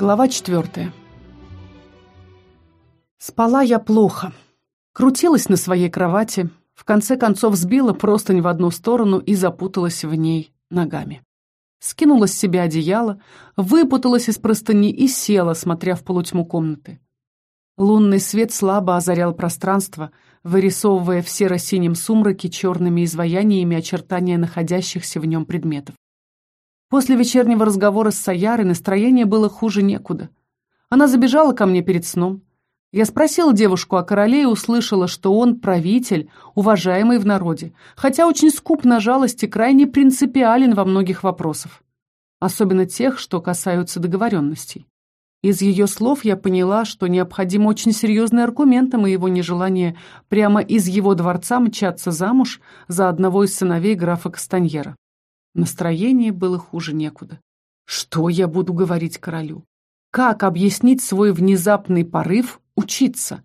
Глава четвертая. Спала я плохо. Крутилась на своей кровати, в конце концов сбила простынь в одну сторону и запуталась в ней ногами. Скинула с себя одеяло, выпуталась из простыни и села, смотря в полутьму комнаты. Лунный свет слабо озарял пространство, вырисовывая в серо-синем сумраке черными изваяниями очертания находящихся в нем предметов. После вечернего разговора с Саярой настроение было хуже некуда. Она забежала ко мне перед сном. Я спросила девушку о короле и услышала, что он правитель, уважаемый в народе, хотя очень скуп на жалости, крайне принципиален во многих вопросах. Особенно тех, что касаются договоренностей. Из ее слов я поняла, что необходим очень серьезный аргумент моего нежелания прямо из его дворца мчаться замуж за одного из сыновей графа Кастаньера. Настроение было хуже некуда. Что я буду говорить королю? Как объяснить свой внезапный порыв учиться?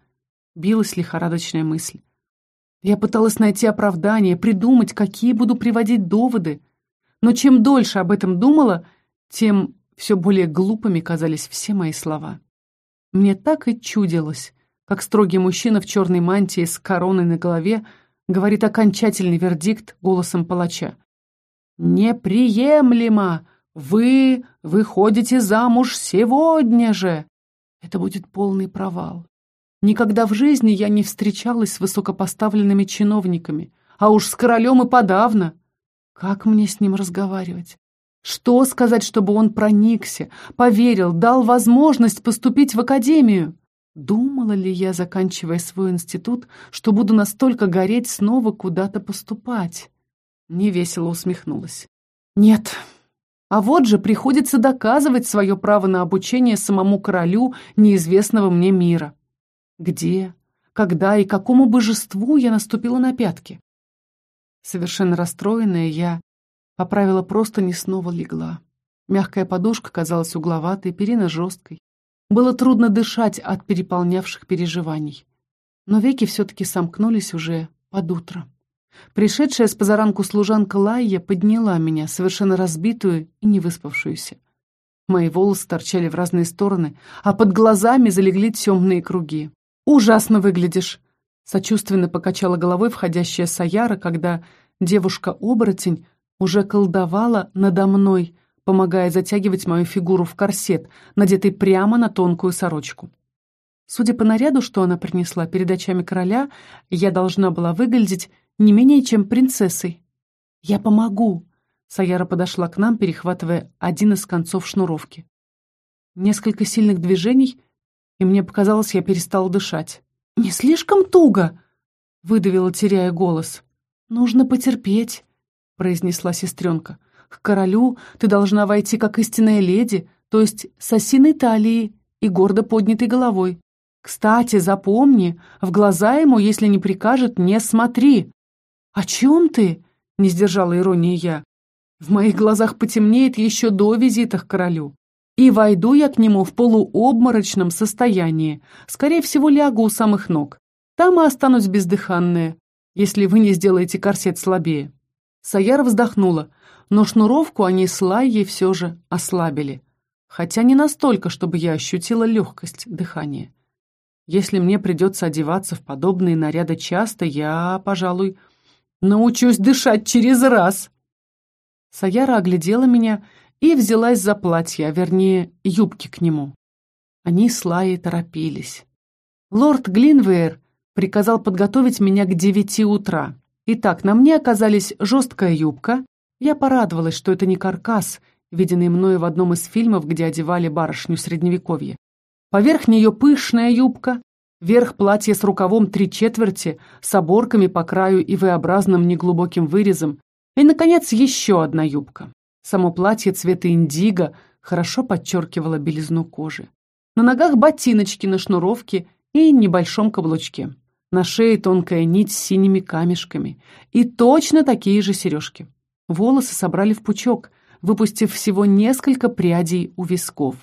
Билась лихорадочная мысль. Я пыталась найти оправдание, придумать, какие буду приводить доводы. Но чем дольше об этом думала, тем все более глупыми казались все мои слова. Мне так и чудилось, как строгий мужчина в черной мантии с короной на голове говорит окончательный вердикт голосом палача. «Неприемлемо! Вы выходите замуж сегодня же!» Это будет полный провал. Никогда в жизни я не встречалась с высокопоставленными чиновниками, а уж с королем и подавно. Как мне с ним разговаривать? Что сказать, чтобы он проникся, поверил, дал возможность поступить в академию? Думала ли я, заканчивая свой институт, что буду настолько гореть снова куда-то поступать? Невесело усмехнулась. Нет. А вот же приходится доказывать свое право на обучение самому королю неизвестного мне мира. Где, когда и какому божеству я наступила на пятки? Совершенно расстроенная, я поправила просто не снова легла. Мягкая подушка казалась угловатой, перина жесткой. Было трудно дышать от переполнявших переживаний. Но веки все-таки сомкнулись уже под утро. Пришедшая с позаранку служанка Лайя подняла меня, совершенно разбитую и невыспавшуюся. Мои волосы торчали в разные стороны, а под глазами залегли темные круги. «Ужасно выглядишь!» Сочувственно покачала головой входящая Саяра, когда девушка-оборотень уже колдовала надо мной, помогая затягивать мою фигуру в корсет, надетый прямо на тонкую сорочку. Судя по наряду, что она принесла перед очами короля, я должна была выглядеть не менее чем принцессой. «Я помогу!» Саяра подошла к нам, перехватывая один из концов шнуровки. Несколько сильных движений, и мне показалось, я перестала дышать. «Не слишком туго!» — выдавила, теряя голос. «Нужно потерпеть», — произнесла сестренка. «К королю ты должна войти как истинная леди, то есть с осиной талией и гордо поднятой головой. Кстати, запомни, в глаза ему, если не прикажет, не смотри. «О чем ты?» — не сдержала иронии я. «В моих глазах потемнеет еще до визита к королю. И войду я к нему в полуобморочном состоянии. Скорее всего, лягу у самых ног. Там и останусь бездыханная, если вы не сделаете корсет слабее». Саяра вздохнула, но шнуровку они с Лайей все же ослабили. Хотя не настолько, чтобы я ощутила легкость дыхания. Если мне придется одеваться в подобные наряды часто, я, пожалуй, Научусь дышать через раз!» Саяра оглядела меня и взялась за платье, а вернее, юбки к нему. Они с Лаей торопились. Лорд Глинвейр приказал подготовить меня к девяти утра. Итак, на мне оказались жесткая юбка. Я порадовалась, что это не каркас, виденный мною в одном из фильмов, где одевали барышню Средневековья. Поверх нее пышная юбка, Верх платья с рукавом три четверти, с оборками по краю и V-образным неглубоким вырезом. И, наконец, еще одна юбка. Само платье цвета индиго хорошо подчеркивало белизну кожи. На ногах ботиночки на шнуровке и небольшом каблучке. На шее тонкая нить с синими камешками. И точно такие же сережки. Волосы собрали в пучок, выпустив всего несколько прядей у висков.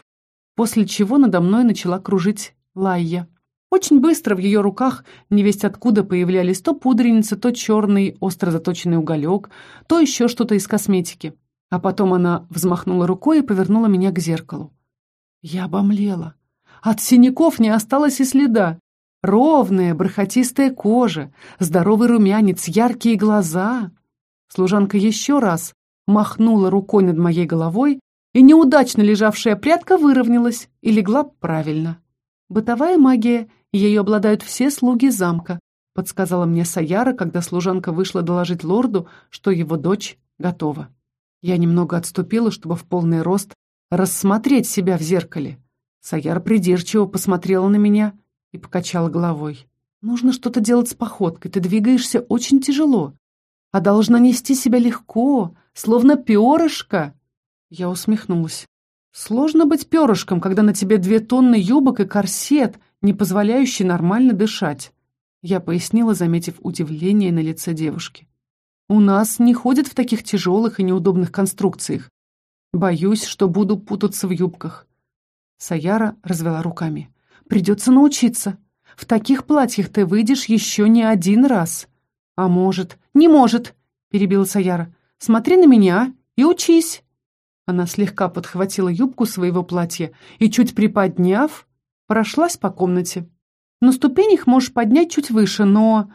После чего надо мной начала кружить Лайя. Очень быстро в ее руках невесть откуда появлялись то пудреница, то черный остро заточенный уголек, то еще что-то из косметики. А потом она взмахнула рукой и повернула меня к зеркалу. Я обомлела. От синяков не осталось и следа. Ровная, бархатистая кожа, здоровый румянец, яркие глаза. Служанка еще раз махнула рукой над моей головой, и неудачно лежавшая прядка выровнялась и легла правильно. Бытовая магия, ею обладают все слуги замка, подсказала мне Саяра, когда служанка вышла доложить лорду, что его дочь готова. Я немного отступила, чтобы в полный рост рассмотреть себя в зеркале. Саяра придирчиво посмотрела на меня и покачала головой. «Нужно что-то делать с походкой, ты двигаешься очень тяжело, а должна нести себя легко, словно перышко». Я усмехнулась. «Сложно быть перышком, когда на тебе две тонны юбок и корсет, не позволяющий нормально дышать», я пояснила, заметив удивление на лице девушки. «У нас не ходят в таких тяжелых и неудобных конструкциях. Боюсь, что буду путаться в юбках». Саяра развела руками. «Придется научиться. В таких платьях ты выйдешь еще не один раз». «А может...» «Не может!» — перебила Саяра. «Смотри на меня и учись!» Она слегка подхватила юбку своего платья и, чуть приподняв, прошлась по комнате. «На ступенях можешь поднять чуть выше, но...»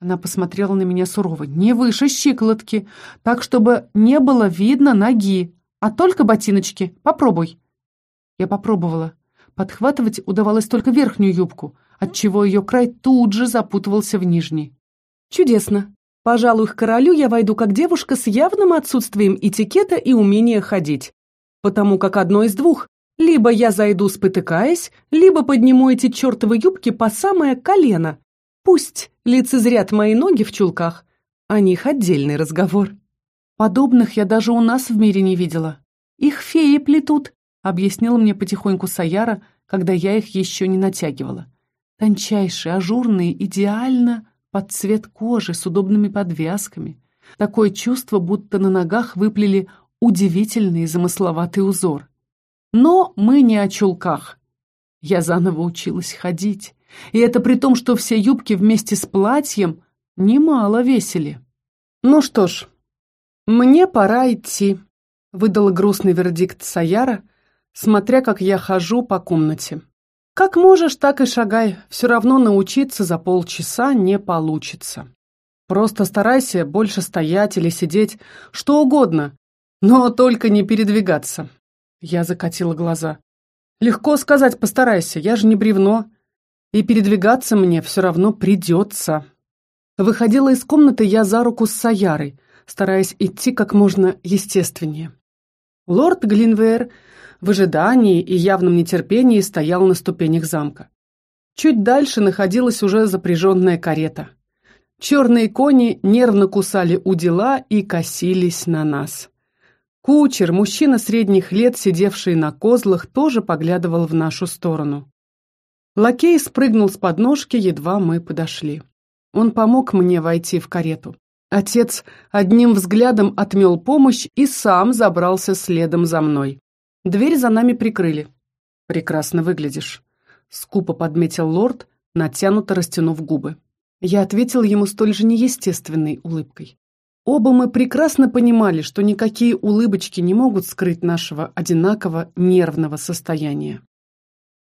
Она посмотрела на меня сурово. «Не выше щиколотки, так, чтобы не было видно ноги, а только ботиночки. Попробуй». Я попробовала. Подхватывать удавалось только верхнюю юбку, отчего ее край тут же запутывался в нижний. «Чудесно. Пожалуй, к королю я войду как девушка с явным отсутствием этикета и умения ходить. Потому как одно из двух. Либо я зайду спотыкаясь, либо подниму эти чертовы юбки по самое колено. Пусть лицезрят мои ноги в чулках. О них отдельный разговор. Подобных я даже у нас в мире не видела. Их феи плетут, объяснила мне потихоньку Саяра, когда я их еще не натягивала. Тончайшие, ажурные, идеально под цвет кожи с удобными подвязками. Такое чувство, будто на ногах выплели удивительный замысловатый узор. Но мы не о чулках. Я заново училась ходить. И это при том, что все юбки вместе с платьем немало весили. Ну что ж, мне пора идти, выдала грустный вердикт Саяра, смотря как я хожу по комнате. Как можешь, так и шагай, все равно научиться за полчаса не получится. Просто старайся больше стоять или сидеть, что угодно, но только не передвигаться. Я закатила глаза. Легко сказать «постарайся», я же не бревно. И передвигаться мне все равно придется. Выходила из комнаты я за руку с Саярой, стараясь идти как можно естественнее. Лорд Глинвейр в ожидании и явном нетерпении стоял на ступенях замка. Чуть дальше находилась уже запряженная карета. Черные кони нервно кусали у дела и косились на нас. Кучер, мужчина средних лет, сидевший на козлах, тоже поглядывал в нашу сторону. Лакей спрыгнул с подножки, едва мы подошли. Он помог мне войти в карету. Отец одним взглядом отмел помощь и сам забрался следом за мной. Дверь за нами прикрыли. «Прекрасно выглядишь», — скупо подметил лорд, натянуто растянув губы. Я ответил ему столь же неестественной улыбкой. Оба мы прекрасно понимали, что никакие улыбочки не могут скрыть нашего одинаково нервного состояния.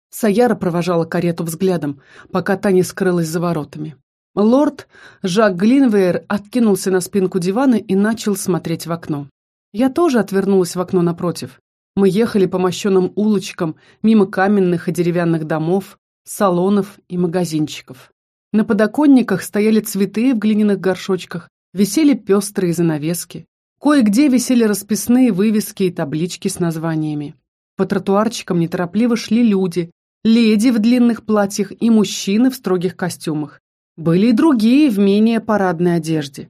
Саяра провожала карету взглядом, пока та не скрылась за воротами. Лорд Жак Глинвейер откинулся на спинку дивана и начал смотреть в окно. Я тоже отвернулась в окно напротив. Мы ехали по мощенным улочкам, мимо каменных и деревянных домов, салонов и магазинчиков. На подоконниках стояли цветы в глиняных горшочках, висели пестрые занавески. Кое-где висели расписные вывески и таблички с названиями. По тротуарчикам неторопливо шли люди, леди в длинных платьях и мужчины в строгих костюмах. Были и другие в менее парадной одежде.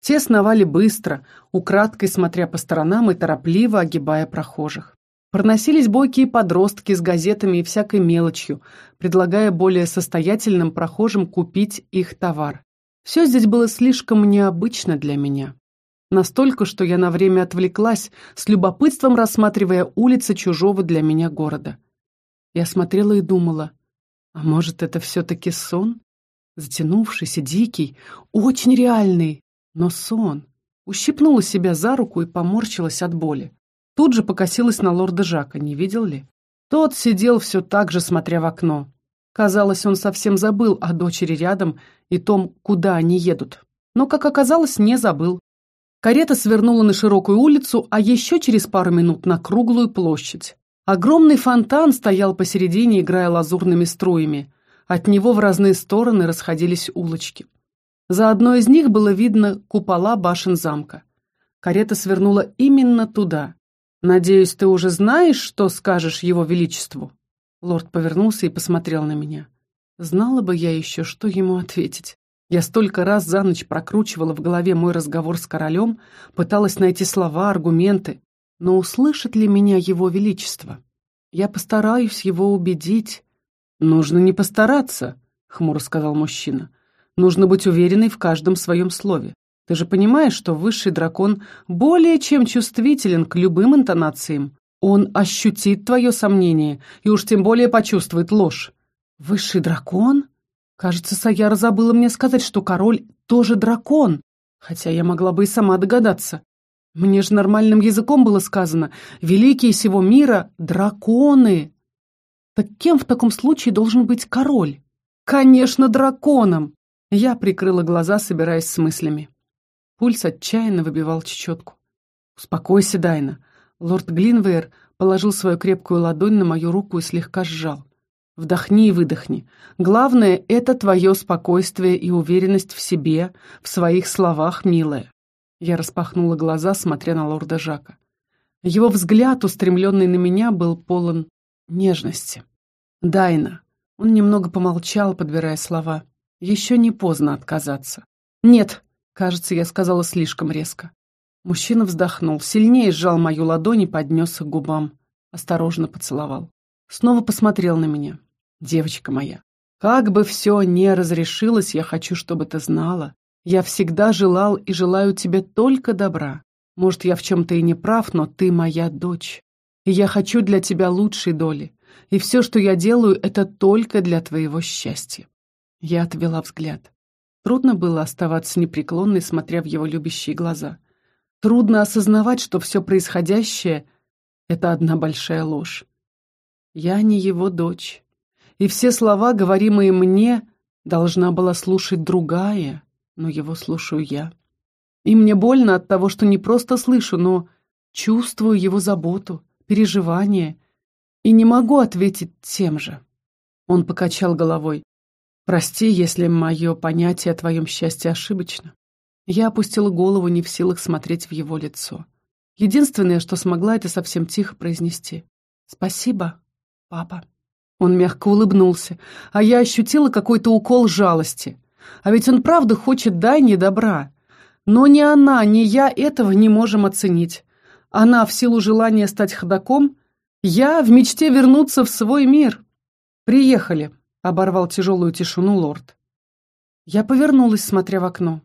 Те сновали быстро, украдкой смотря по сторонам и торопливо огибая прохожих. Проносились бойкие подростки с газетами и всякой мелочью, предлагая более состоятельным прохожим купить их товар. Все здесь было слишком необычно для меня. Настолько, что я на время отвлеклась, с любопытством рассматривая улицы чужого для меня города. Я смотрела и думала, а может, это все-таки сон? Затянувшийся, дикий, очень реальный, но сон. Ущипнула себя за руку и поморщилась от боли. Тут же покосилась на лорда Жака, не видел ли? Тот сидел все так же, смотря в окно. Казалось, он совсем забыл о дочери рядом и том, куда они едут. Но, как оказалось, не забыл. Карета свернула на широкую улицу, а еще через пару минут на круглую площадь. Огромный фонтан стоял посередине, играя лазурными струями. От него в разные стороны расходились улочки. За одной из них было видно купола башен замка. Карета свернула именно туда. «Надеюсь, ты уже знаешь, что скажешь его величеству?» Лорд повернулся и посмотрел на меня. Знала бы я еще, что ему ответить. Я столько раз за ночь прокручивала в голове мой разговор с королем, пыталась найти слова, аргументы. Но услышит ли меня его величество? Я постараюсь его убедить. «Нужно не постараться», — хмуро сказал мужчина. «Нужно быть уверенной в каждом своем слове. Ты же понимаешь, что высший дракон более чем чувствителен к любым интонациям. Он ощутит твое сомнение и уж тем более почувствует ложь. Высший дракон? Кажется, Саяра забыла мне сказать, что король тоже дракон, хотя я могла бы и сама догадаться. Мне же нормальным языком было сказано «Великие всего мира — драконы». Так кем в таком случае должен быть король? Конечно, драконом! Я прикрыла глаза, собираясь с мыслями. Пульс отчаянно выбивал чечетку. «Успокойся, Дайна». Лорд Глинвейр положил свою крепкую ладонь на мою руку и слегка сжал. «Вдохни и выдохни. Главное — это твое спокойствие и уверенность в себе, в своих словах, милая». Я распахнула глаза, смотря на лорда Жака. Его взгляд, устремленный на меня, был полон нежности. «Дайна». Он немного помолчал, подбирая слова. «Еще не поздно отказаться». «Нет», Кажется, я сказала слишком резко. Мужчина вздохнул, сильнее сжал мою ладонь и поднес к губам. Осторожно поцеловал. Снова посмотрел на меня. «Девочка моя, как бы все не разрешилось, я хочу, чтобы ты знала. Я всегда желал и желаю тебе только добра. Может, я в чем-то и не прав, но ты моя дочь. И я хочу для тебя лучшей доли. И все, что я делаю, это только для твоего счастья». Я отвела взгляд. Трудно было оставаться непреклонной, смотря в его любящие глаза. Трудно осознавать, что все происходящее — это одна большая ложь. Я не его дочь. И все слова, говоримые мне, должна была слушать другая, но его слушаю я. И мне больно от того, что не просто слышу, но чувствую его заботу, переживание, и не могу ответить тем же. Он покачал головой. Прости, если мое понятие о твоем счастье ошибочно. Я опустила голову, не в силах смотреть в его лицо. Единственное, что смогла, это совсем тихо произнести. «Спасибо, папа». Он мягко улыбнулся, а я ощутила какой-то укол жалости. А ведь он правда хочет дай не добра. Но ни она, ни я этого не можем оценить. Она в силу желания стать ходаком, я в мечте вернуться в свой мир. Приехали оборвал тяжелую тишину лорд. Я повернулась, смотря в окно.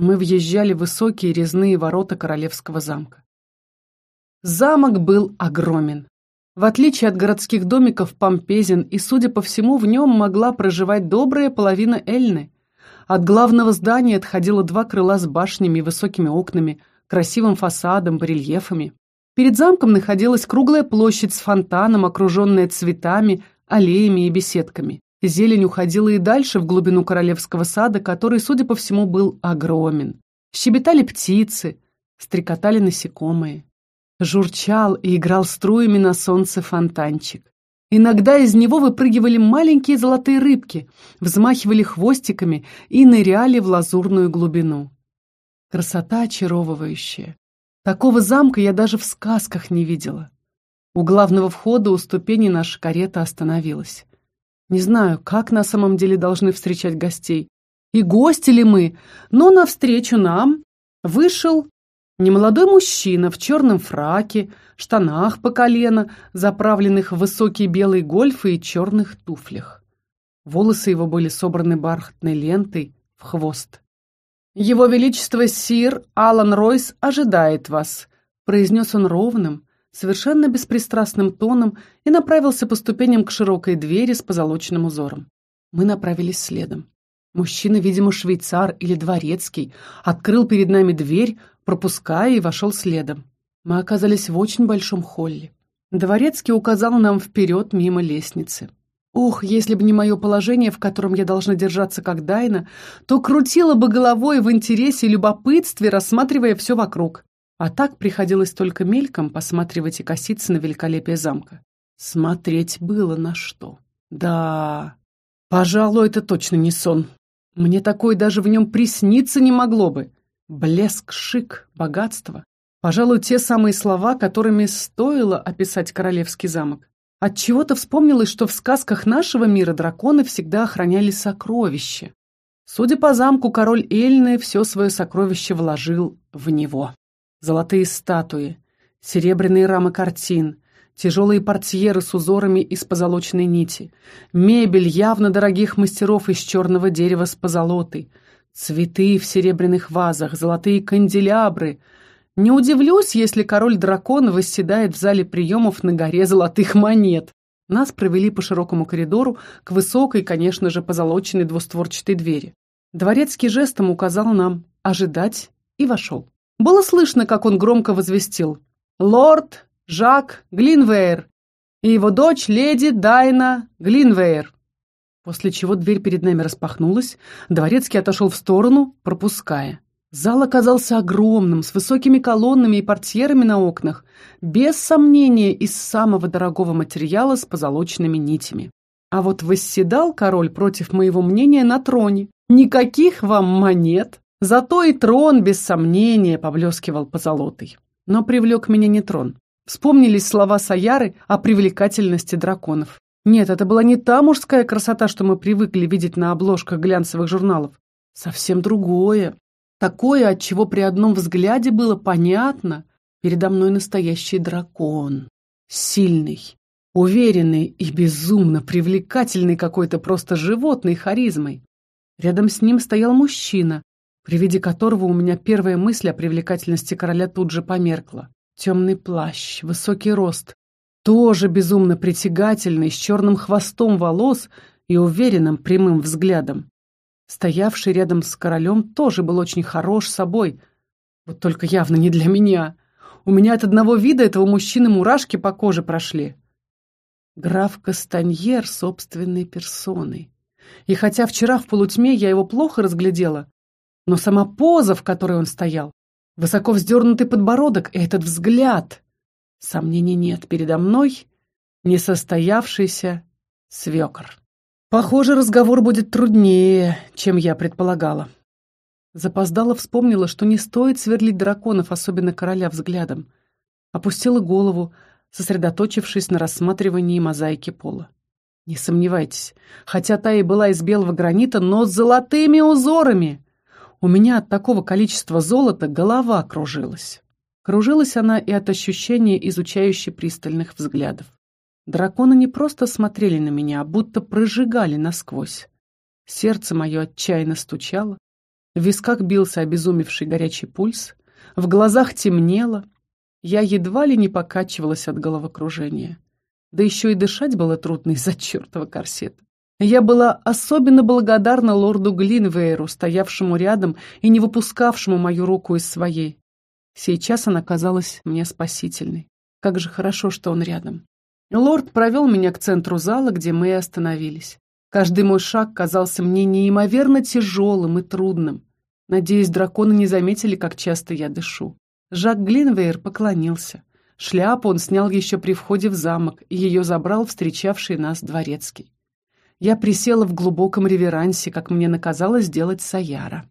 Мы въезжали в высокие резные ворота королевского замка. Замок был огромен. В отличие от городских домиков, помпезен, и, судя по всему, в нем могла проживать добрая половина Эльны. От главного здания отходило два крыла с башнями и высокими окнами, красивым фасадом, барельефами. Перед замком находилась круглая площадь с фонтаном, окруженная цветами, аллеями и беседками. Зелень уходила и дальше в глубину королевского сада, который, судя по всему, был огромен. Щебетали птицы, стрекотали насекомые. Журчал и играл струями на солнце фонтанчик. Иногда из него выпрыгивали маленькие золотые рыбки, взмахивали хвостиками и ныряли в лазурную глубину. Красота очаровывающая. Такого замка я даже в сказках не видела. У главного входа у ступени наша карета остановилась. Не знаю, как на самом деле должны встречать гостей. И гости ли мы, но навстречу нам вышел немолодой мужчина в черном фраке, штанах по колено, заправленных в высокие белые гольфы и черных туфлях. Волосы его были собраны бархатной лентой в хвост. «Его Величество Сир Алан Ройс ожидает вас», — произнес он ровным, совершенно беспристрастным тоном и направился по ступеням к широкой двери с позолоченным узором. Мы направились следом. Мужчина, видимо, швейцар или дворецкий, открыл перед нами дверь, пропуская и вошел следом. Мы оказались в очень большом холле. Дворецкий указал нам вперед мимо лестницы. Ох, если бы не мое положение, в котором я должна держаться как Дайна, то крутила бы головой в интересе и любопытстве, рассматривая все вокруг. А так приходилось только мельком посматривать и коситься на великолепие замка. Смотреть было на что. Да, пожалуй, это точно не сон. Мне такое даже в нем присниться не могло бы. Блеск, шик, богатство. Пожалуй, те самые слова, которыми стоило описать королевский замок. От чего то вспомнилось, что в сказках нашего мира драконы всегда охраняли сокровища. Судя по замку, король Эльны все свое сокровище вложил в него. Золотые статуи, серебряные рамы картин, тяжелые портьеры с узорами из позолоченной нити, мебель явно дорогих мастеров из черного дерева с позолотой, цветы в серебряных вазах, золотые канделябры — не удивлюсь, если король-дракон восседает в зале приемов на горе золотых монет. Нас провели по широкому коридору к высокой, конечно же, позолоченной двустворчатой двери. Дворецкий жестом указал нам ожидать и вошел. Было слышно, как он громко возвестил «Лорд Жак Глинвейр и его дочь леди Дайна Глинвейр». После чего дверь перед нами распахнулась, дворецкий отошел в сторону, пропуская. Зал оказался огромным, с высокими колоннами и портьерами на окнах, без сомнения из самого дорогого материала с позолоченными нитями. А вот восседал король против моего мнения на троне. Никаких вам монет. Зато и трон, без сомнения, поблескивал позолотой. Но привлек меня не трон. Вспомнились слова Саяры о привлекательности драконов. Нет, это была не та мужская красота, что мы привыкли видеть на обложках глянцевых журналов. Совсем другое. Такое, от чего при одном взгляде было понятно, передо мной настоящий дракон. Сильный, уверенный и безумно привлекательный какой-то просто животной харизмой. Рядом с ним стоял мужчина, при виде которого у меня первая мысль о привлекательности короля тут же померкла. Темный плащ, высокий рост, тоже безумно притягательный, с черным хвостом волос и уверенным прямым взглядом. Стоявший рядом с королем тоже был очень хорош собой. Вот только явно не для меня. У меня от одного вида этого мужчины мурашки по коже прошли. Граф Кастаньер собственной персоной. И хотя вчера в полутьме я его плохо разглядела, но сама поза, в которой он стоял, высоко вздернутый подбородок и этот взгляд, сомнений нет, передо мной несостоявшийся свекор. Похоже, разговор будет труднее, чем я предполагала. Запоздала вспомнила, что не стоит сверлить драконов, особенно короля, взглядом. Опустила голову, сосредоточившись на рассматривании мозаики пола. Не сомневайтесь, хотя та и была из белого гранита, но с золотыми узорами. У меня от такого количества золота голова кружилась. Кружилась она и от ощущения изучающе пристальных взглядов. Драконы не просто смотрели на меня, а будто прожигали насквозь. Сердце мое отчаянно стучало, в висках бился обезумевший горячий пульс, в глазах темнело. Я едва ли не покачивалась от головокружения. Да еще и дышать было трудно из-за чертова корсета. Я была особенно благодарна лорду Глинвейру, стоявшему рядом и не выпускавшему мою руку из своей. Сейчас она казалась мне спасительной. Как же хорошо, что он рядом. Лорд провел меня к центру зала, где мы и остановились. Каждый мой шаг казался мне неимоверно тяжелым и трудным. Надеюсь, драконы не заметили, как часто я дышу. Жак Глинвейр поклонился. Шляпу он снял еще при входе в замок, и ее забрал встречавший нас дворецкий. Я присела в глубоком реверансе, как мне наказала сделать Саяра.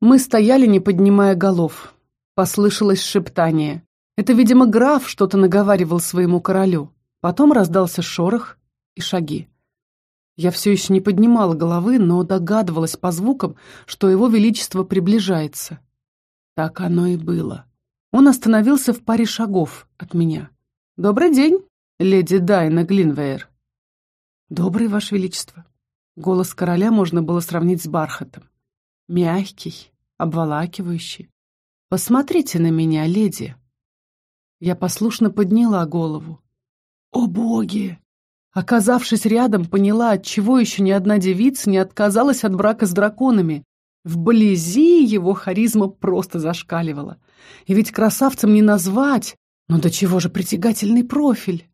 Мы стояли, не поднимая голов. Послышалось шептание. Это, видимо, граф что-то наговаривал своему королю. Потом раздался шорох и шаги. Я все еще не поднимала головы, но догадывалась по звукам, что его величество приближается. Так оно и было. Он остановился в паре шагов от меня. «Добрый день, леди Дайна Глинвейр». «Добрый, ваше величество». Голос короля можно было сравнить с бархатом. Мягкий, обволакивающий. «Посмотрите на меня, леди». Я послушно подняла голову. О боги! Оказавшись рядом, поняла, отчего еще ни одна девица не отказалась от брака с драконами. Вблизи его харизма просто зашкаливала. И ведь красавцем не назвать, но до чего же притягательный профиль.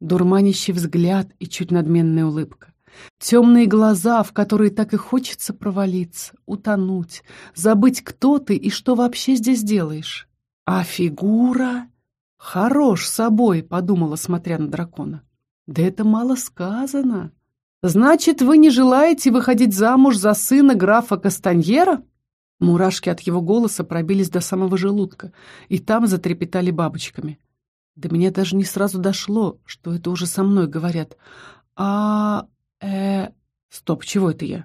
Дурманящий взгляд и чуть надменная улыбка. Темные глаза, в которые так и хочется провалиться, утонуть, забыть, кто ты и что вообще здесь делаешь. А фигура... Хорош собой, подумала, смотря на дракона. Да это мало сказано. Значит, вы не желаете выходить замуж за сына графа Кастаньера? Мурашки от его голоса пробились до самого желудка, и там затрепетали бабочками. До меня даже не сразу дошло, что это уже со мной говорят. А... э... Стоп, чего это я?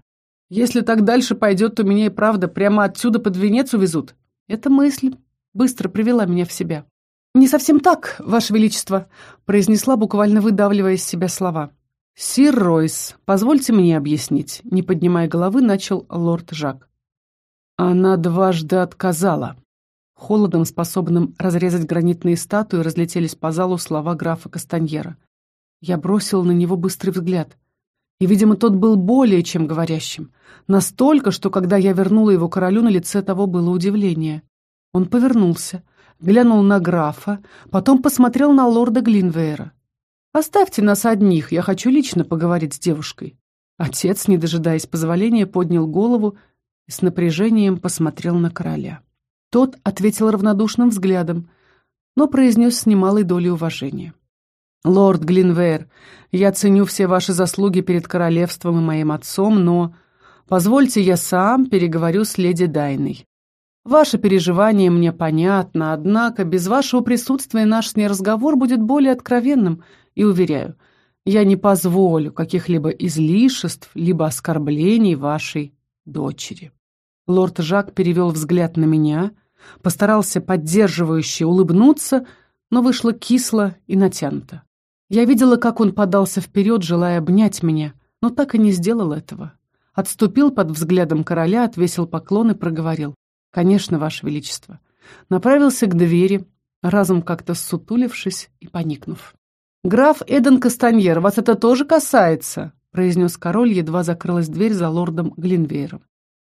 Если так дальше пойдет, то меня и правда прямо отсюда под венец увезут. Эта мысль быстро привела меня в себя. «Не совсем так, Ваше Величество», — произнесла, буквально выдавливая из себя слова. «Сир Ройс, позвольте мне объяснить», — не поднимая головы, начал лорд Жак. Она дважды отказала. Холодом, способным разрезать гранитные статуи, разлетелись по залу слова графа Кастаньера. Я бросил на него быстрый взгляд. И, видимо, тот был более чем говорящим. Настолько, что, когда я вернула его королю, на лице того было удивление. Он повернулся, глянул на графа, потом посмотрел на лорда Глинвейра. «Оставьте нас одних, я хочу лично поговорить с девушкой». Отец, не дожидаясь позволения, поднял голову и с напряжением посмотрел на короля. Тот ответил равнодушным взглядом, но произнес с немалой долей уважения. «Лорд Глинвейр, я ценю все ваши заслуги перед королевством и моим отцом, но позвольте я сам переговорю с леди Дайной. Ваше переживание мне понятно, однако без вашего присутствия наш с ней разговор будет более откровенным, и, уверяю, я не позволю каких-либо излишеств, либо оскорблений вашей дочери». Лорд Жак перевел взгляд на меня, постарался поддерживающе улыбнуться, но вышло кисло и натянуто. Я видела, как он подался вперед, желая обнять меня, но так и не сделал этого. Отступил под взглядом короля, отвесил поклон и проговорил. «Конечно, Ваше Величество». Направился к двери, разом как-то сутулившись и поникнув. «Граф Эден Кастаньер, вас это тоже касается?» произнес король, едва закрылась дверь за лордом Глинвейром.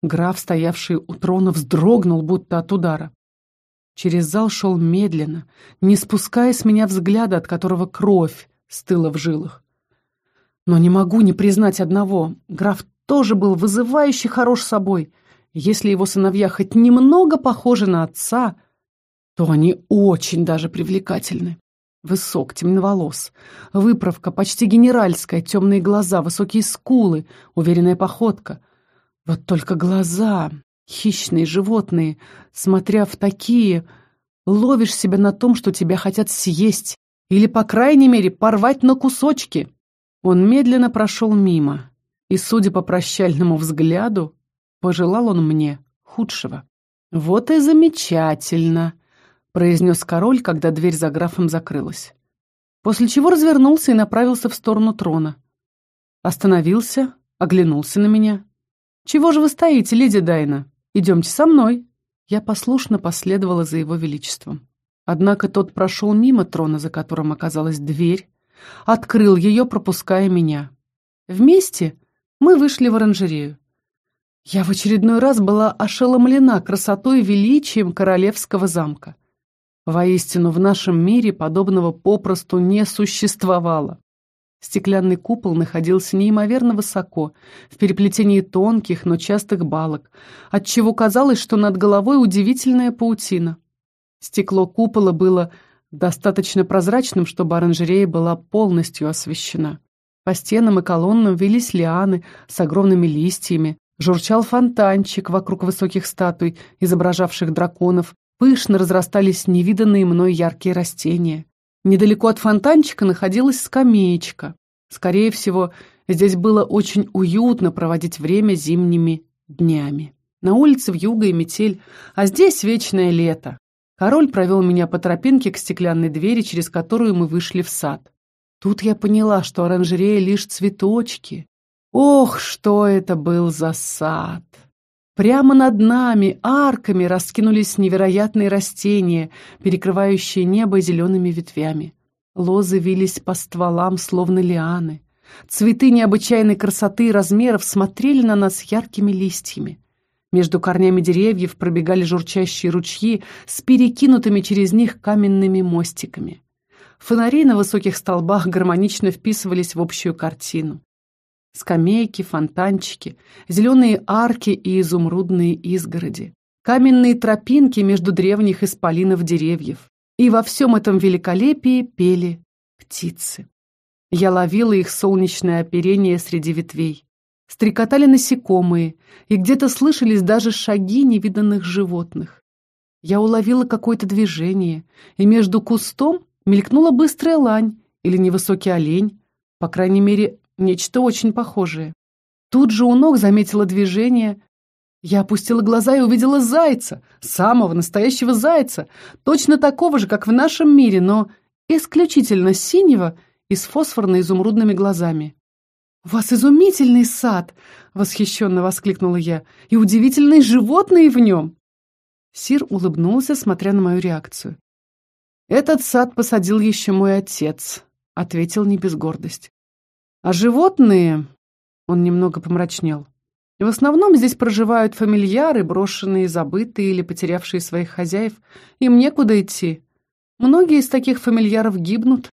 Граф, стоявший у трона, вздрогнул, будто от удара. Через зал шел медленно, не спуская с меня взгляда, от которого кровь стыла в жилах. Но не могу не признать одного. Граф тоже был вызывающе хорош собой. Если его сыновья хоть немного похожи на отца, то они очень даже привлекательны. Высок, темноволос, выправка почти генеральская, темные глаза, высокие скулы, уверенная походка — вот только глаза, хищные животные, смотря в такие, ловишь себя на том, что тебя хотят съесть или, по крайней мере, порвать на кусочки. Он медленно прошел мимо, и, судя по прощальному взгляду, пожелал он мне худшего. «Вот и замечательно», — произнес король, когда дверь за графом закрылась. После чего развернулся и направился в сторону трона. Остановился, оглянулся на меня. «Чего же вы стоите, леди Дайна? Идемте со мной». Я послушно последовала за его величеством. Однако тот прошел мимо трона, за которым оказалась дверь, открыл ее, пропуская меня. Вместе мы вышли в оранжерею. Я в очередной раз была ошеломлена красотой и величием королевского замка. Воистину, в нашем мире подобного попросту не существовало. Стеклянный купол находился неимоверно высоко, в переплетении тонких, но частых балок, отчего казалось, что над головой удивительная паутина. Стекло купола было достаточно прозрачным, чтобы оранжерея была полностью освещена. По стенам и колоннам велись лианы с огромными листьями, журчал фонтанчик вокруг высоких статуй, изображавших драконов, пышно разрастались невиданные мной яркие растения. Недалеко от фонтанчика находилась скамеечка. Скорее всего, здесь было очень уютно проводить время зимними днями. На улице вьюга и метель, а здесь вечное лето. Король провел меня по тропинке к стеклянной двери, через которую мы вышли в сад. Тут я поняла, что оранжерея лишь цветочки. Ох, что это был за сад! Прямо над нами арками раскинулись невероятные растения, перекрывающие небо зелеными ветвями. Лозы вились по стволам, словно лианы. Цветы необычайной красоты и размеров смотрели на нас яркими листьями. Между корнями деревьев пробегали журчащие ручьи с перекинутыми через них каменными мостиками. Фонари на высоких столбах гармонично вписывались в общую картину. Скамейки, фонтанчики, зеленые арки и изумрудные изгороди, каменные тропинки между древних исполинов деревьев. И во всем этом великолепии пели птицы. Я ловила их солнечное оперение среди ветвей. Стрекотали насекомые, и где-то слышались даже шаги невиданных животных. Я уловила какое-то движение, и между кустом мелькнула быстрая лань или невысокий олень, по крайней мере, нечто очень похожее. Тут же у ног заметила движение. Я опустила глаза и увидела зайца, самого настоящего зайца, точно такого же, как в нашем мире, но исключительно синего и с фосфорно-изумрудными глазами. «У вас изумительный сад!» — восхищенно воскликнула я. «И удивительные животные в нем!» Сир улыбнулся, смотря на мою реакцию. «Этот сад посадил еще мой отец», — ответил не без гордости. «А животные...» — он немного помрачнел. «В основном здесь проживают фамильяры, брошенные, забытые или потерявшие своих хозяев. Им некуда идти. Многие из таких фамильяров гибнут.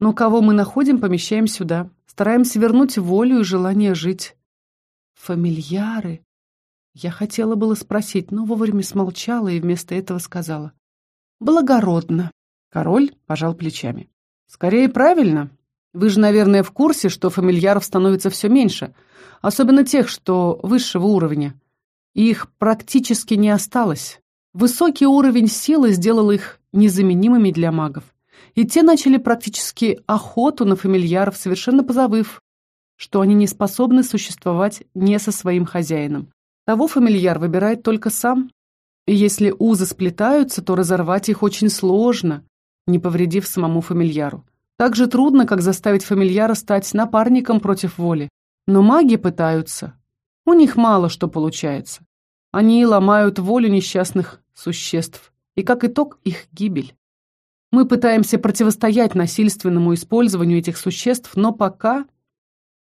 Но кого мы находим, помещаем сюда. Стараемся вернуть волю и желание жить». «Фамильяры?» Я хотела было спросить, но вовремя смолчала и вместо этого сказала. «Благородно». Король пожал плечами. «Скорее правильно. Вы же, наверное, в курсе, что фамильяров становится все меньше, особенно тех, что высшего уровня. Их практически не осталось. Высокий уровень силы сделал их незаменимыми для магов. И те начали практически охоту на фамильяров, совершенно позабыв, что они не способны существовать не со своим хозяином. Того фамильяр выбирает только сам. И если узы сплетаются, то разорвать их очень сложно, не повредив самому фамильяру. Так же трудно, как заставить фамильяра стать напарником против воли. Но маги пытаются. У них мало что получается. Они ломают волю несчастных существ, и как итог их гибель. Мы пытаемся противостоять насильственному использованию этих существ, но пока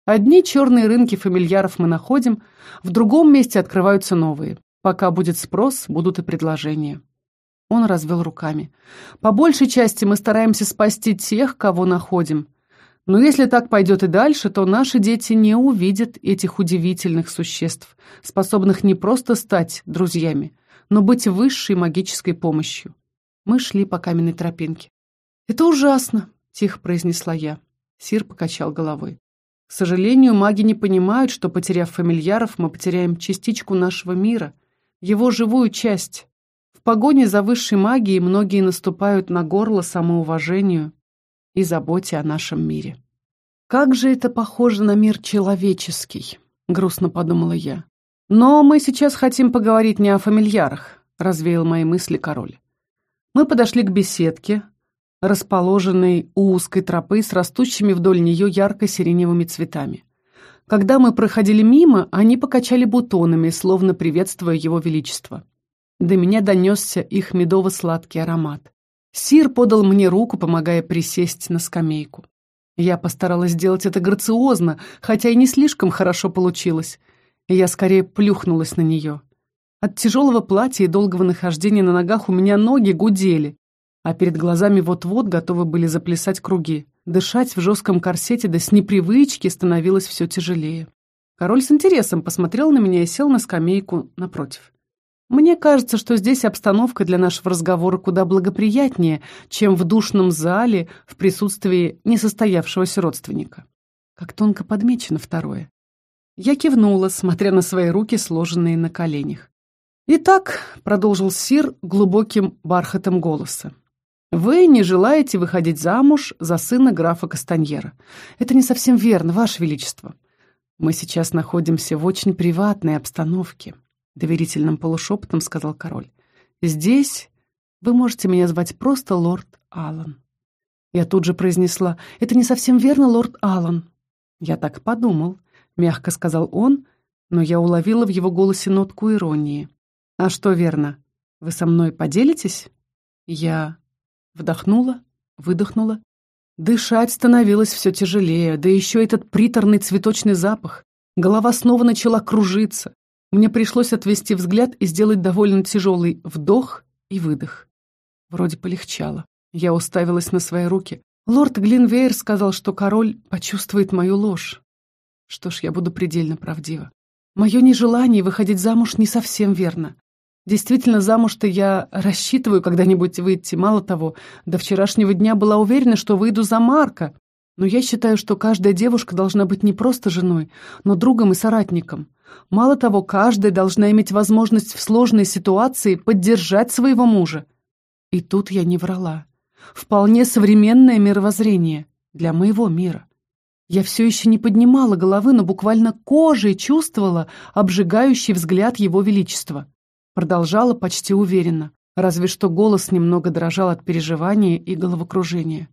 Одни черные рынки фамильяров мы находим, в другом месте открываются новые. Пока будет спрос, будут и предложения. Он развел руками. По большей части мы стараемся спасти тех, кого находим. Но если так пойдет и дальше, то наши дети не увидят этих удивительных существ, способных не просто стать друзьями, но быть высшей магической помощью. Мы шли по каменной тропинке. «Это ужасно», — тихо произнесла я. Сир покачал головой. К сожалению, маги не понимают, что, потеряв фамильяров, мы потеряем частичку нашего мира, его живую часть. В погоне за высшей магией многие наступают на горло самоуважению и заботе о нашем мире. «Как же это похоже на мир человеческий», — грустно подумала я. «Но мы сейчас хотим поговорить не о фамильярах», — развеял мои мысли король. Мы подошли к беседке, расположенной у узкой тропы с растущими вдоль нее ярко-сиреневыми цветами. Когда мы проходили мимо, они покачали бутонами, словно приветствуя его величество. До меня донесся их медово-сладкий аромат. Сир подал мне руку, помогая присесть на скамейку. Я постаралась сделать это грациозно, хотя и не слишком хорошо получилось. Я скорее плюхнулась на нее. От тяжелого платья и долгого нахождения на ногах у меня ноги гудели а перед глазами вот-вот готовы были заплясать круги. Дышать в жестком корсете да с непривычки становилось все тяжелее. Король с интересом посмотрел на меня и сел на скамейку напротив. Мне кажется, что здесь обстановка для нашего разговора куда благоприятнее, чем в душном зале в присутствии несостоявшегося родственника. Как тонко подмечено второе. Я кивнула, смотря на свои руки, сложенные на коленях. «Итак», — продолжил Сир глубоким бархатом голоса, вы не желаете выходить замуж за сына графа Кастаньера. Это не совсем верно, Ваше Величество. Мы сейчас находимся в очень приватной обстановке, доверительным полушепотом сказал король. Здесь вы можете меня звать просто лорд Аллан. Я тут же произнесла, это не совсем верно, лорд Аллан. Я так подумал, мягко сказал он, но я уловила в его голосе нотку иронии. А что верно? Вы со мной поделитесь? Я Вдохнула, выдохнула. Дышать становилось все тяжелее, да еще этот приторный цветочный запах. Голова снова начала кружиться. Мне пришлось отвести взгляд и сделать довольно тяжелый вдох и выдох. Вроде полегчало. Я уставилась на свои руки. Лорд Глинвейр сказал, что король почувствует мою ложь. Что ж, я буду предельно правдива. Мое нежелание выходить замуж не совсем верно. Действительно, замуж-то я рассчитываю когда-нибудь выйти. Мало того, до вчерашнего дня была уверена, что выйду за Марка. Но я считаю, что каждая девушка должна быть не просто женой, но другом и соратником. Мало того, каждая должна иметь возможность в сложной ситуации поддержать своего мужа. И тут я не врала. Вполне современное мировоззрение для моего мира. Я все еще не поднимала головы, но буквально кожей чувствовала обжигающий взгляд Его Величества. Продолжала почти уверенно, разве что голос немного дрожал от переживания и головокружения.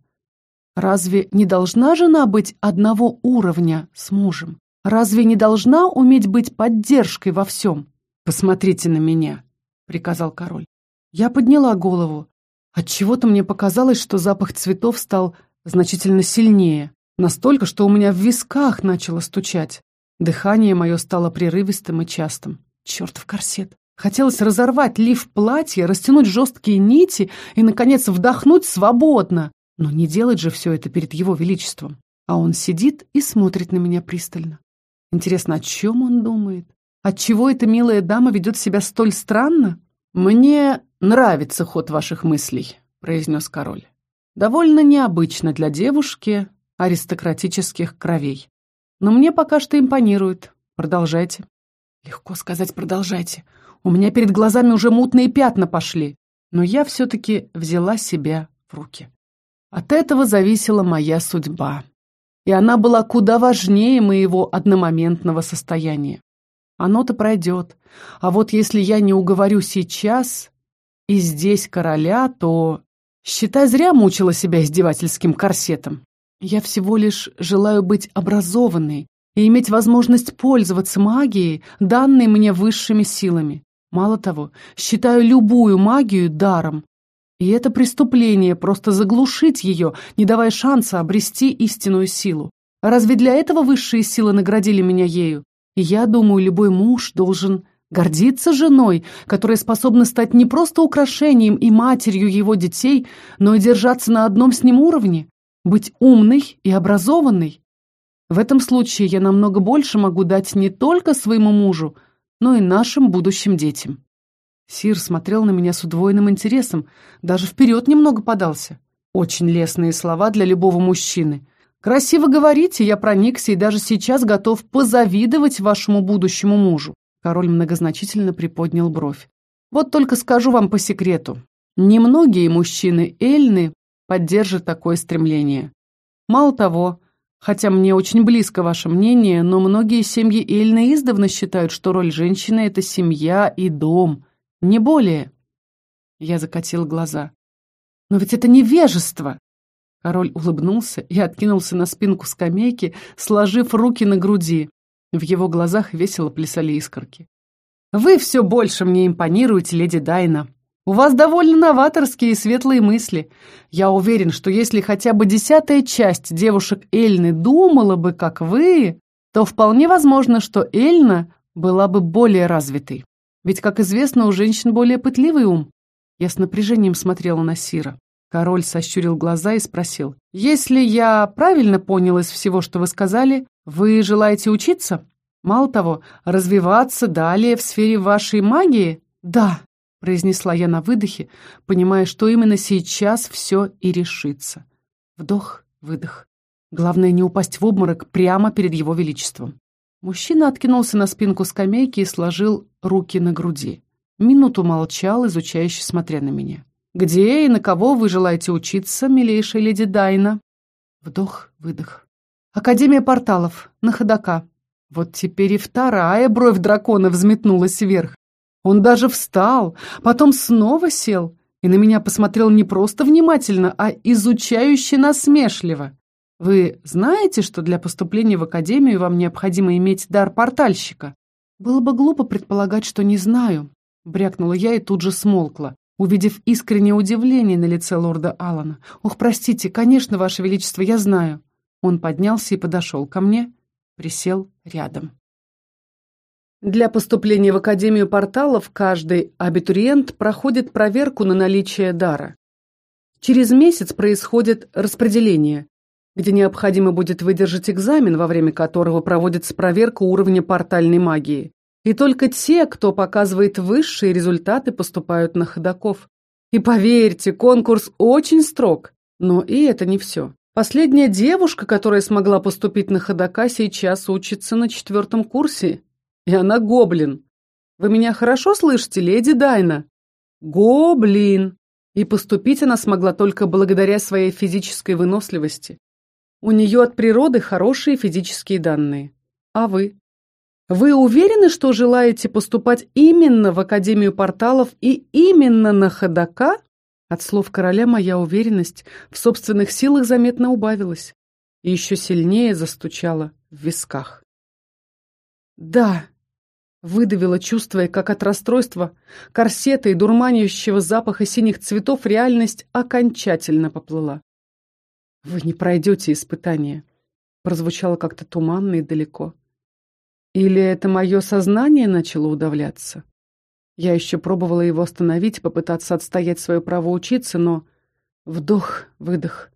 Разве не должна жена быть одного уровня с мужем? Разве не должна уметь быть поддержкой во всем? Посмотрите на меня, приказал король. Я подняла голову. Отчего-то мне показалось, что запах цветов стал значительно сильнее. Настолько, что у меня в висках начало стучать. Дыхание мое стало прерывистым и частым. Чертов корсет. Хотелось разорвать лиф платья, растянуть жесткие нити и, наконец, вдохнуть свободно. Но не делать же все это перед его величеством. А он сидит и смотрит на меня пристально. Интересно, о чем он думает? Отчего эта милая дама ведет себя столь странно? «Мне нравится ход ваших мыслей», — произнес король. «Довольно необычно для девушки, аристократических кровей. Но мне пока что импонирует. Продолжайте. Легко сказать «продолжайте». У меня перед глазами уже мутные пятна пошли. Но я все-таки взяла себя в руки. От этого зависела моя судьба. И она была куда важнее моего одномоментного состояния. Оно-то пройдет. А вот если я не уговорю сейчас и здесь короля, то... Считай, зря мучила себя издевательским корсетом. Я всего лишь желаю быть образованной и иметь возможность пользоваться магией, данной мне высшими силами. Мало того, считаю любую магию даром. И это преступление просто заглушить ее, не давая шанса обрести истинную силу. Разве для этого высшие силы наградили меня ею? И я думаю, любой муж должен гордиться женой, которая способна стать не просто украшением и матерью его детей, но и держаться на одном с ним уровне быть умной и образованной. В этом случае я намного больше могу дать не только своему мужу, но и нашим будущим детям. Сир смотрел на меня с удвоенным интересом, даже вперед немного подался. Очень лестные слова для любого мужчины. Красиво говорите, я проникся и даже сейчас готов позавидовать вашему будущему мужу. Король многозначительно приподнял бровь. Вот только скажу вам по секрету. Немногие мужчины Эльны поддержит такое стремление. Мало того, хотя мне очень близко ваше мнение, но многие семьи Эльны издавна считают, что роль женщины — это семья и дом, не более. Я закатил глаза. Но ведь это невежество! Король улыбнулся и откинулся на спинку скамейки, сложив руки на груди. В его глазах весело плясали искорки. «Вы все больше мне импонируете, леди Дайна. У вас довольно новаторские и светлые мысли. Я уверен, что если хотя бы десятая часть девушек Эльны думала бы, как вы, то вполне возможно, что Эльна была бы более развитой. Ведь, как известно, у женщин более пытливый ум. Я с напряжением смотрела на Сира. Король сощурил глаза и спросил. «Если я правильно понял из всего, что вы сказали, вы желаете учиться? Мало того, развиваться далее в сфере вашей магии?» «Да», произнесла я на выдохе, понимая, что именно сейчас все и решится. Вдох, выдох. Главное не упасть в обморок прямо перед его величеством. Мужчина откинулся на спинку скамейки и сложил руки на груди. Минуту молчал, изучающе смотря на меня. «Где и на кого вы желаете учиться, милейшая леди Дайна?» Вдох, выдох. «Академия порталов, на ходока». Вот теперь и вторая бровь дракона взметнулась вверх. Он даже встал, потом снова сел и на меня посмотрел не просто внимательно, а изучающе насмешливо. «Вы знаете, что для поступления в академию вам необходимо иметь дар портальщика?» «Было бы глупо предполагать, что не знаю», — брякнула я и тут же смолкла, увидев искреннее удивление на лице лорда Алана. «Ох, простите, конечно, Ваше Величество, я знаю». Он поднялся и подошел ко мне, присел рядом. Для поступления в Академию порталов каждый абитуриент проходит проверку на наличие дара. Через месяц происходит распределение, где необходимо будет выдержать экзамен, во время которого проводится проверка уровня портальной магии. И только те, кто показывает высшие результаты, поступают на ходаков. И поверьте, конкурс очень строг. Но и это не все. Последняя девушка, которая смогла поступить на ходока, сейчас учится на четвертом курсе. И она гоблин. Вы меня хорошо слышите, леди Дайна? Гоблин. И поступить она смогла только благодаря своей физической выносливости. У нее от природы хорошие физические данные. А вы? Вы уверены, что желаете поступать именно в Академию порталов и именно на ходока? От слов короля моя уверенность в собственных силах заметно убавилась и еще сильнее застучала в висках. «Да», — выдавила, чувствуя, как от расстройства, корсета и дурманящего запаха синих цветов реальность окончательно поплыла. «Вы не пройдете испытания», — прозвучало как-то туманно и далеко. Или это мое сознание начало удавляться? Я еще пробовала его остановить, попытаться отстоять свое право учиться, но вдох, выдох.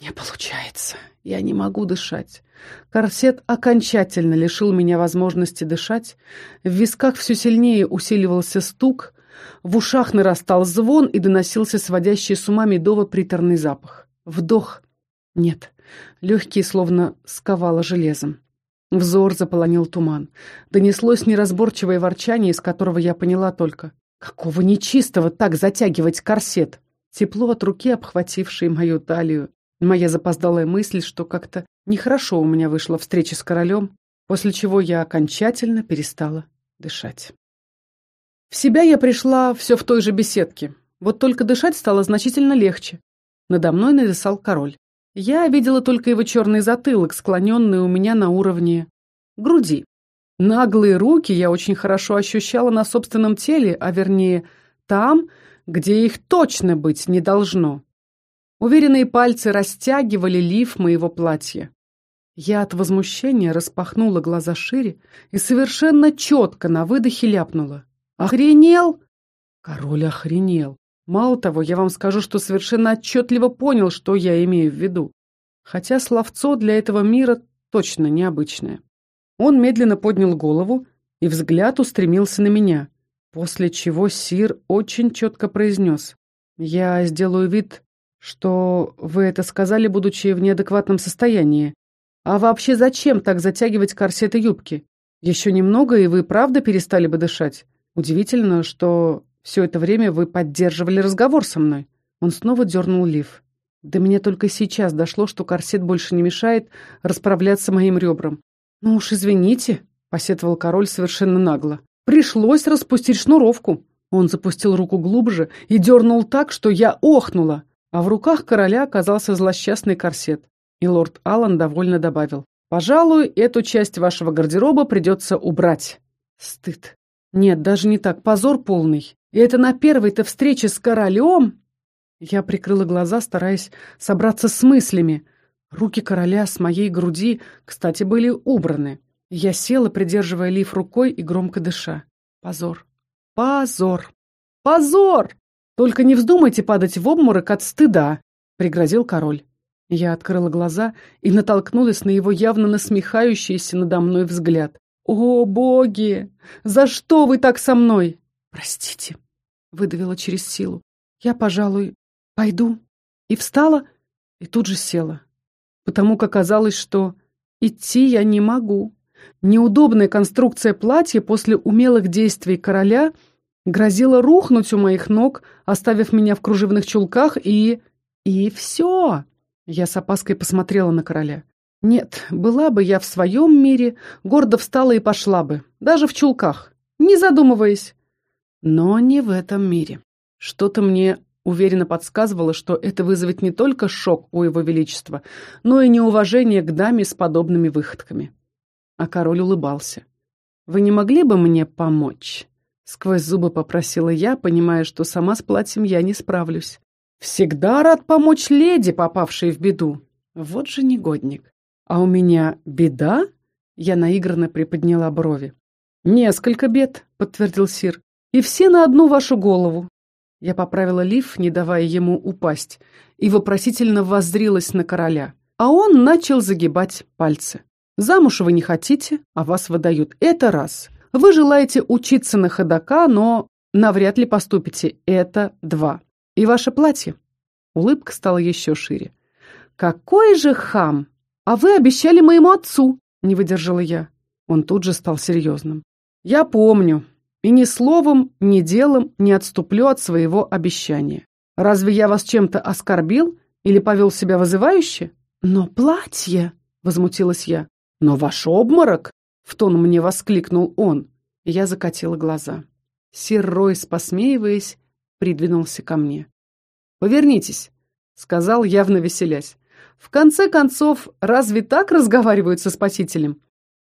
Не получается. Я не могу дышать. Корсет окончательно лишил меня возможности дышать. В висках все сильнее усиливался стук, в ушах нарастал звон и доносился сводящий с ума медово-приторный запах. Вдох. Нет. Легкие словно сковало железом. Взор заполонил туман. Донеслось неразборчивое ворчание, из которого я поняла только. Какого нечистого так затягивать корсет? Тепло от руки, обхватившей мою талию. Моя запоздалая мысль, что как-то нехорошо у меня вышла встреча с королем, после чего я окончательно перестала дышать. В себя я пришла все в той же беседке. Вот только дышать стало значительно легче. Надо мной нависал король. Я видела только его черный затылок, склоненный у меня на уровне груди. Наглые руки я очень хорошо ощущала на собственном теле, а вернее, там, где их точно быть не должно. Уверенные пальцы растягивали лиф моего платья. Я от возмущения распахнула глаза шире и совершенно четко на выдохе ляпнула. «Охренел?» Король охренел. Мало того, я вам скажу, что совершенно отчетливо понял, что я имею в виду. Хотя словцо для этого мира точно необычное. Он медленно поднял голову, и взгляд устремился на меня, после чего Сир очень четко произнес. «Я сделаю вид, что вы это сказали, будучи в неадекватном состоянии. А вообще зачем так затягивать корсеты юбки? Еще немного, и вы правда перестали бы дышать? Удивительно, что все это время вы поддерживали разговор со мной. Он снова дернул лиф. До меня только сейчас дошло, что корсет больше не мешает расправляться моим ребрам. «Ну уж извините», — посетовал король совершенно нагло. «Пришлось распустить шнуровку». Он запустил руку глубже и дернул так, что я охнула, а в руках короля оказался злосчастный корсет. И лорд Аллан довольно добавил. «Пожалуй, эту часть вашего гардероба придется убрать». Стыд. Нет, даже не так. Позор полный. И это на первой-то встрече с королем? Я прикрыла глаза, стараясь собраться с мыслями. Руки короля с моей груди, кстати, были убраны. Я села, придерживая лиф рукой и громко дыша. Позор. Позор. Позор! Только не вздумайте падать в обморок от стыда, пригрозил король. Я открыла глаза и натолкнулась на его явно насмехающийся надо мной взгляд. «О, боги! За что вы так со мной?» «Простите», — выдавила через силу. «Я, пожалуй, пойду». И встала, и тут же села. Потому как казалось, что идти я не могу. Неудобная конструкция платья после умелых действий короля грозила рухнуть у моих ног, оставив меня в кружевных чулках, и... И все. Я с опаской посмотрела на короля. Нет, была бы я в своем мире, гордо встала и пошла бы, даже в чулках, не задумываясь. Но не в этом мире. Что-то мне уверенно подсказывало, что это вызовет не только шок у его величества, но и неуважение к даме с подобными выходками. А король улыбался. «Вы не могли бы мне помочь?» Сквозь зубы попросила я, понимая, что сама с платьем я не справлюсь. «Всегда рад помочь леди, попавшей в беду». Вот же негодник. «А у меня беда?» Я наигранно приподняла брови. «Несколько бед», — подтвердил Сир. «И все на одну вашу голову». Я поправила лиф, не давая ему упасть, и вопросительно воззрилась на короля. А он начал загибать пальцы. Замуж вы не хотите, а вас выдают. Это раз. Вы желаете учиться на ходока, но навряд ли поступите. Это два. И ваше платье. Улыбка стала еще шире. Какой же хам! А вы обещали моему отцу, не выдержала я. Он тут же стал серьезным. Я помню. И ни словом, ни делом не отступлю от своего обещания. Разве я вас чем-то оскорбил или повел себя вызывающе? Но платье, возмутилась я. «Но ваш обморок!» — в тон мне воскликнул он. Я закатила глаза. Сир Ройс, посмеиваясь, придвинулся ко мне. «Повернитесь», — сказал, явно веселясь. «В конце концов, разве так разговаривают со спасителем?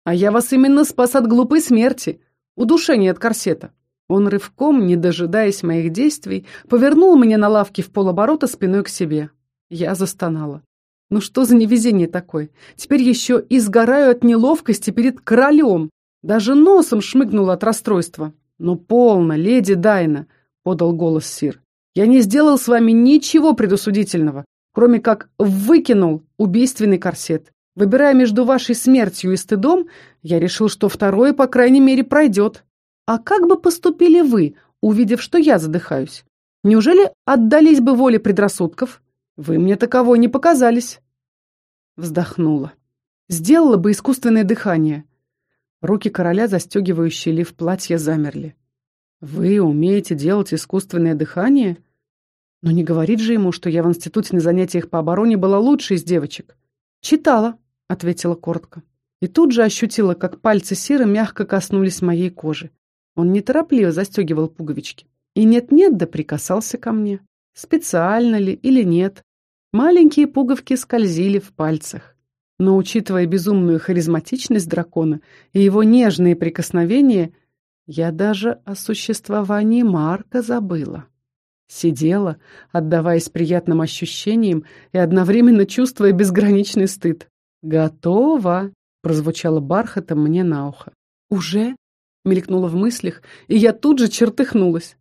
А я вас именно спас от глупой смерти, удушения от корсета». Он рывком, не дожидаясь моих действий, повернул меня на лавке в полоборота спиной к себе. Я застонала. Ну что за невезение такое? Теперь еще и сгораю от неловкости перед королем. Даже носом шмыгнула от расстройства. «Ну полно, леди Дайна», — подал голос Сир. «Я не сделал с вами ничего предусудительного, кроме как выкинул убийственный корсет. Выбирая между вашей смертью и стыдом, я решил, что второе, по крайней мере, пройдет. А как бы поступили вы, увидев, что я задыхаюсь? Неужели отдались бы воле предрассудков? Вы мне таковой не показались. Вздохнула. Сделала бы искусственное дыхание. Руки короля, застегивающие лиф платья, замерли. Вы умеете делать искусственное дыхание? Но не говорит же ему, что я в институте на занятиях по обороне была лучшей из девочек. Читала, ответила коротко. И тут же ощутила, как пальцы Сира мягко коснулись моей кожи. Он неторопливо застегивал пуговички. И нет-нет, да прикасался ко мне. Специально ли или нет, Маленькие пуговки скользили в пальцах. Но, учитывая безумную харизматичность дракона и его нежные прикосновения, я даже о существовании Марка забыла. Сидела, отдаваясь приятным ощущениям и одновременно чувствуя безграничный стыд. «Готово!» — прозвучало бархатом мне на ухо. «Уже?» — мелькнуло в мыслях, и я тут же чертыхнулась.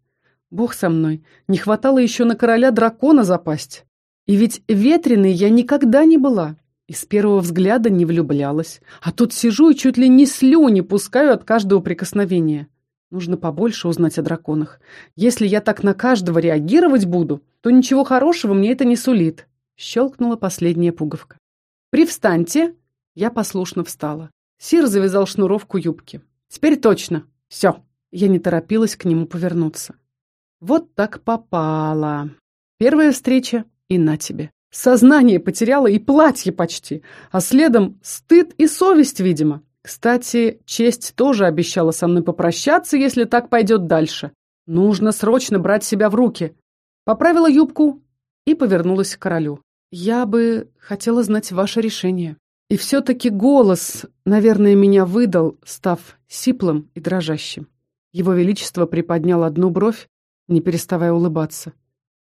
«Бог со мной, не хватало еще на короля дракона запасть!» И ведь ветреной я никогда не была. И с первого взгляда не влюблялась. А тут сижу и чуть ли не слюни пускаю от каждого прикосновения. Нужно побольше узнать о драконах. Если я так на каждого реагировать буду, то ничего хорошего мне это не сулит. Щелкнула последняя пуговка. «Привстаньте!» Я послушно встала. Сир завязал шнуровку юбки. «Теперь точно. Все». Я не торопилась к нему повернуться. Вот так попала. Первая встреча и на тебе. Сознание потеряла и платье почти, а следом стыд и совесть, видимо. Кстати, честь тоже обещала со мной попрощаться, если так пойдет дальше. Нужно срочно брать себя в руки. Поправила юбку и повернулась к королю. Я бы хотела знать ваше решение. И все-таки голос, наверное, меня выдал, став сиплым и дрожащим. Его Величество приподнял одну бровь, не переставая улыбаться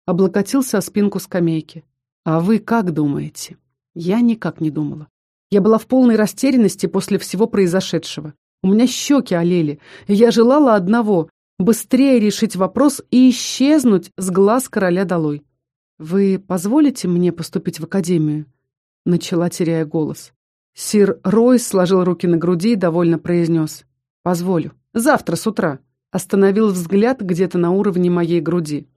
облокотился о спинку скамейки. «А вы как думаете?» Я никак не думала. Я была в полной растерянности после всего произошедшего. У меня щеки олели, и я желала одного — быстрее решить вопрос и исчезнуть с глаз короля долой. «Вы позволите мне поступить в академию?» Начала, теряя голос. Сир Ройс сложил руки на груди и довольно произнес. «Позволю. Завтра с утра». Остановил взгляд где-то на уровне моей груди.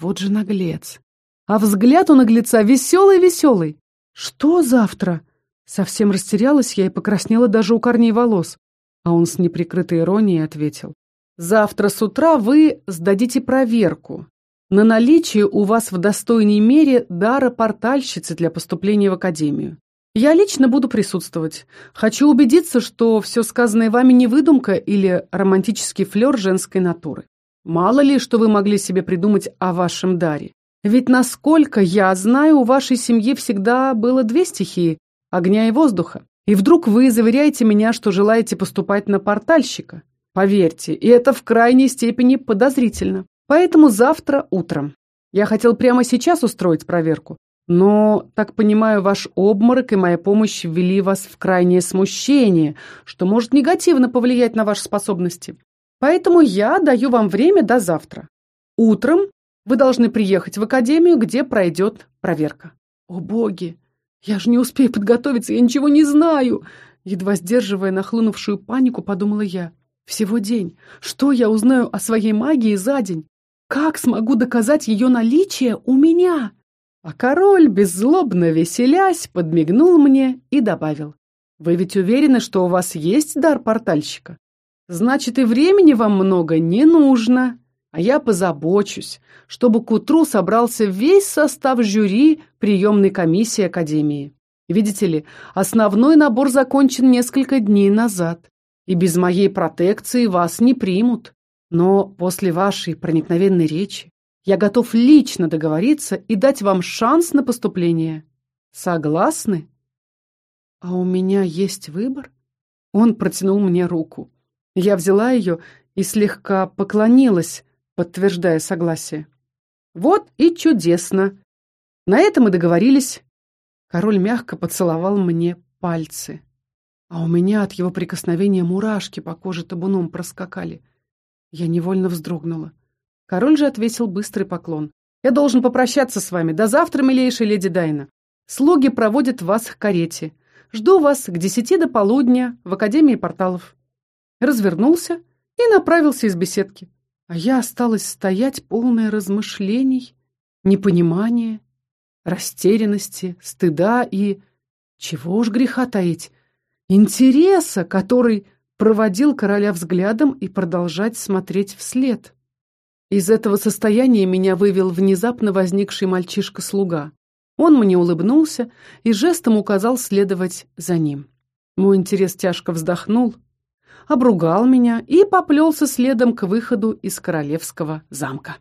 Вот же наглец. А взгляд у наглеца веселый-веселый. Что завтра? Совсем растерялась я и покраснела даже у корней волос. А он с неприкрытой иронией ответил. Завтра с утра вы сдадите проверку на наличие у вас в достойной мере дара портальщицы для поступления в академию. Я лично буду присутствовать. Хочу убедиться, что все сказанное вами не выдумка или романтический флер женской натуры. Мало ли, что вы могли себе придумать о вашем даре. Ведь, насколько я знаю, у вашей семьи всегда было две стихии – огня и воздуха. И вдруг вы заверяете меня, что желаете поступать на портальщика. Поверьте, и это в крайней степени подозрительно. Поэтому завтра утром. Я хотел прямо сейчас устроить проверку, но, так понимаю, ваш обморок и моя помощь ввели вас в крайнее смущение, что может негативно повлиять на ваши способности. Поэтому я даю вам время до завтра. Утром Вы должны приехать в академию, где пройдет проверка. О боги! Я же не успею подготовиться, я ничего не знаю! Едва сдерживая нахлынувшую панику, подумала я. Всего день. Что я узнаю о своей магии за день? Как смогу доказать ее наличие у меня? А король, беззлобно веселясь, подмигнул мне и добавил. Вы ведь уверены, что у вас есть дар портальщика? Значит, и времени вам много не нужно. А я позабочусь, чтобы к утру собрался весь состав жюри приемной комиссии Академии. Видите ли, основной набор закончен несколько дней назад, и без моей протекции вас не примут. Но после вашей проникновенной речи я готов лично договориться и дать вам шанс на поступление. Согласны? А у меня есть выбор? Он протянул мне руку. Я взяла ее и слегка поклонилась, подтверждая согласие. Вот и чудесно. На этом мы договорились. Король мягко поцеловал мне пальцы. А у меня от его прикосновения мурашки по коже табуном проскакали. Я невольно вздрогнула. Король же отвесил быстрый поклон. «Я должен попрощаться с вами. До завтра, милейшая леди Дайна. Слуги проводят вас к карете. Жду вас к десяти до полудня в Академии порталов». Развернулся и направился из беседки. А я осталась стоять, полная размышлений, непонимания, растерянности, стыда и, чего уж греха таить, интереса, который проводил короля взглядом и продолжать смотреть вслед. Из этого состояния меня вывел внезапно возникший мальчишка-слуга. Он мне улыбнулся и жестом указал следовать за ним. Мой интерес тяжко вздохнул, обругал меня и поплелся следом к выходу из королевского замка.